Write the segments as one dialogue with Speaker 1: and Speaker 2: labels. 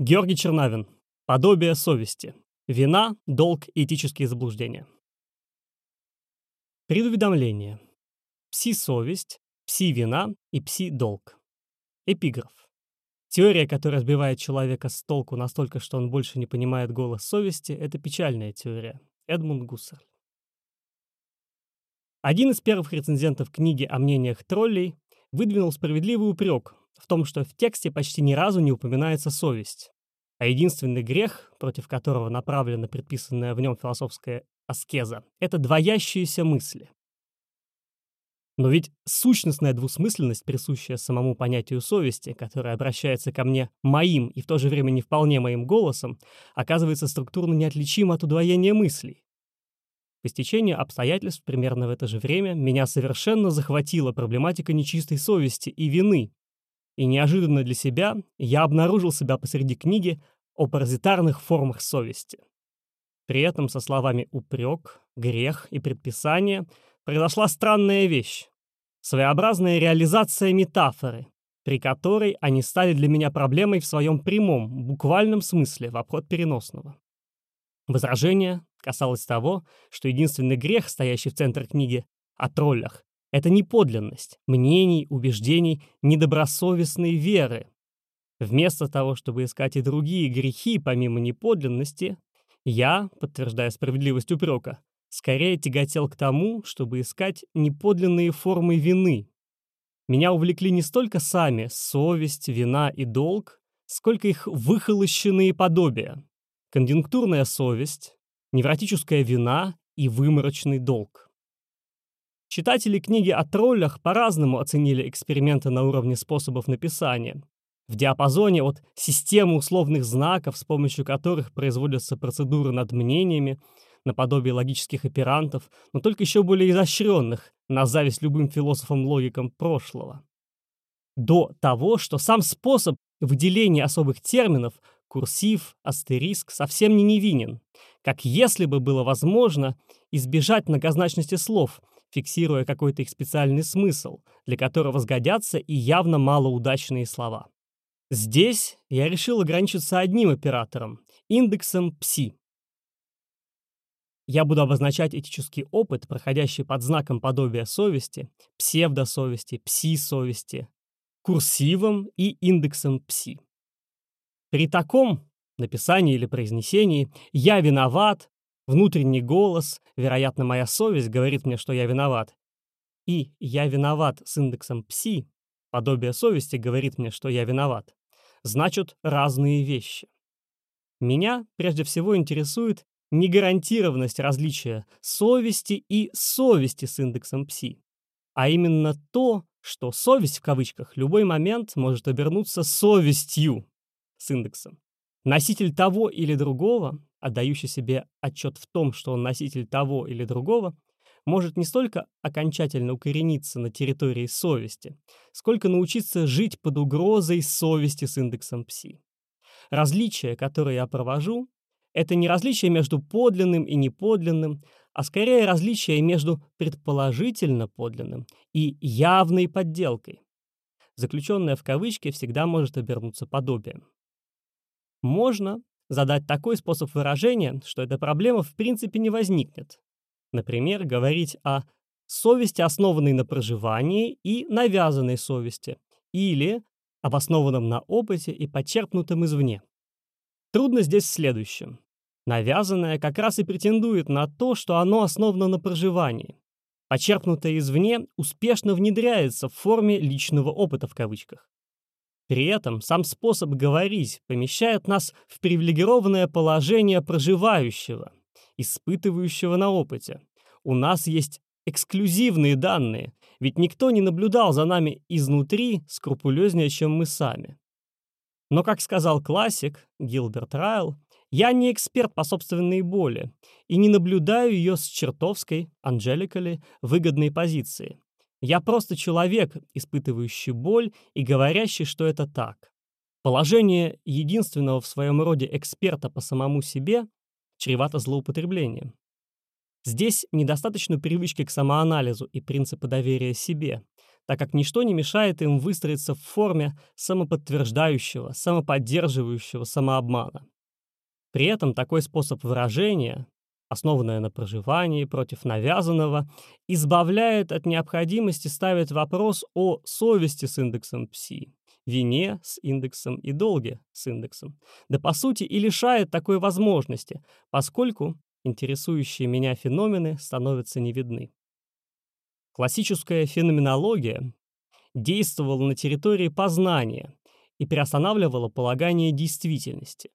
Speaker 1: Георгий Чернавин. Подобие совести. Вина, долг и этические заблуждения. Предуведомление. Пси-совесть, пси-вина и пси-долг. Эпиграф. Теория, которая сбивает человека с толку настолько, что он больше не понимает голос совести, это печальная теория. Эдмунд Гуссерль. Один из первых рецензентов книги о мнениях троллей выдвинул справедливый упрек в том, что в тексте почти ни разу не упоминается совесть, а единственный грех, против которого направлена предписанная в нем философская аскеза, это двоящиеся мысли. Но ведь сущностная двусмысленность, присущая самому понятию совести, которая обращается ко мне моим и в то же время не вполне моим голосом, оказывается структурно неотличима от удвоения мыслей. По стечению обстоятельств примерно в это же время меня совершенно захватила проблематика нечистой совести и вины. И неожиданно для себя я обнаружил себя посреди книги о паразитарных формах совести. При этом со словами «упрек», «грех» и «предписание» произошла странная вещь. Своеобразная реализация метафоры, при которой они стали для меня проблемой в своем прямом, буквальном смысле, в обход переносного. Возражение касалось того, что единственный грех, стоящий в центре книги о троллях, это не подлинность мнений, убеждений, недобросовестной веры. Вместо того, чтобы искать и другие грехи, помимо неподлинности, я, подтверждая справедливость упрека, скорее тяготел к тому, чтобы искать неподлинные формы вины. Меня увлекли не столько сами совесть, вина и долг, сколько их выхолощенные подобия. Конъюнктурная совесть, невротическая вина и выморочный долг. Читатели книги о троллях по-разному оценили эксперименты на уровне способов написания. В диапазоне от системы условных знаков, с помощью которых производятся процедуры над мнениями, наподобие логических оперантов, но только еще более изощренных, на зависть любым философам-логикам прошлого. До того, что сам способ выделения особых терминов курсив, астериск совсем не невинен, как если бы было возможно избежать многозначности слов, фиксируя какой-то их специальный смысл, для которого сгодятся и явно малоудачные слова. Здесь я решил ограничиться одним оператором – индексом пси. Я буду обозначать этический опыт, проходящий под знаком подобия совести, псевдосовести, пси-совести, курсивом и индексом пси. При таком написании или произнесении «я виноват», внутренний голос, вероятно, моя совесть говорит мне, что я виноват, и «я виноват» с индексом пси, подобие совести говорит мне, что я виноват, значат разные вещи. Меня прежде всего интересует негарантированность различия совести и совести с индексом пси, а именно то, что совесть в кавычках любой момент может обернуться совестью, с индексом. Носитель того или другого, отдающий себе отчет в том, что он носитель того или другого, может не столько окончательно укорениться на территории совести, сколько научиться жить под угрозой совести с индексом пси. Различие, которое я провожу, это не различие между подлинным и неподлинным, а скорее различие между предположительно подлинным и явной подделкой. Заключенное в кавычки всегда может обернуться подобием. Можно задать такой способ выражения, что эта проблема в принципе не возникнет. Например, говорить о совести, основанной на проживании, и навязанной совести, или об основанном на опыте и подчеркнутом извне. Трудно здесь в следующем. Навязанное как раз и претендует на то, что оно основано на проживании. Почерпнутое извне успешно внедряется в форме личного опыта в кавычках. При этом сам способ говорить помещает нас в привилегированное положение проживающего, испытывающего на опыте. У нас есть эксклюзивные данные, ведь никто не наблюдал за нами изнутри скрупулезнее, чем мы сами. Но, как сказал классик Гилберт Райл, я не эксперт по собственной боли и не наблюдаю ее с чертовской, анджеликали, выгодной позиции. Я просто человек, испытывающий боль и говорящий, что это так. Положение единственного в своем роде эксперта по самому себе чревато злоупотреблением. Здесь недостаточно привычки к самоанализу и принципа доверия себе. так как ничто не мешает им выстроиться в форме самоподтверждающего, самоподдерживающего самообмана. При этом такой способ выражения, основанный на проживании против навязанного, избавляет от необходимости ставить вопрос о совести с индексом пси, вине с индексом и долге с индексом. Да по сути и лишает такой возможности, поскольку интересующие меня феномены становятся не видны. Классическая феноменология действовала на территории познания и приостанавливала полагание действительности.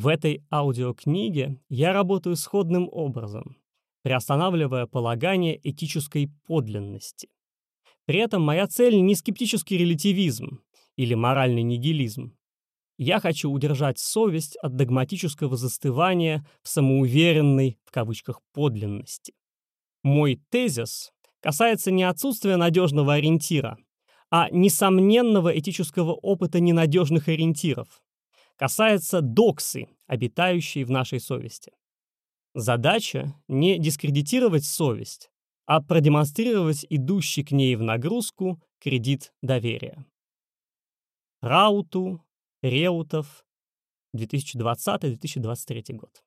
Speaker 1: В этой аудиокниге я работаю сходным образом, приостанавливая полагание этической подлинности. При этом моя цель не скептический релятивизм или моральный нигилизм. Я хочу удержать совесть от догматического застывания в самоуверенной, в кавычках, подлинности. Мой тезис касается не отсутствия надежного ориентира, а несомненного этического опыта ненадежных ориентиров. Касается доксы, обитающей в нашей совести. Задача не дискредитировать совесть, а продемонстрировать идущий к ней в нагрузку кредит доверия. Рауту, Реутов, 2020-2023 год.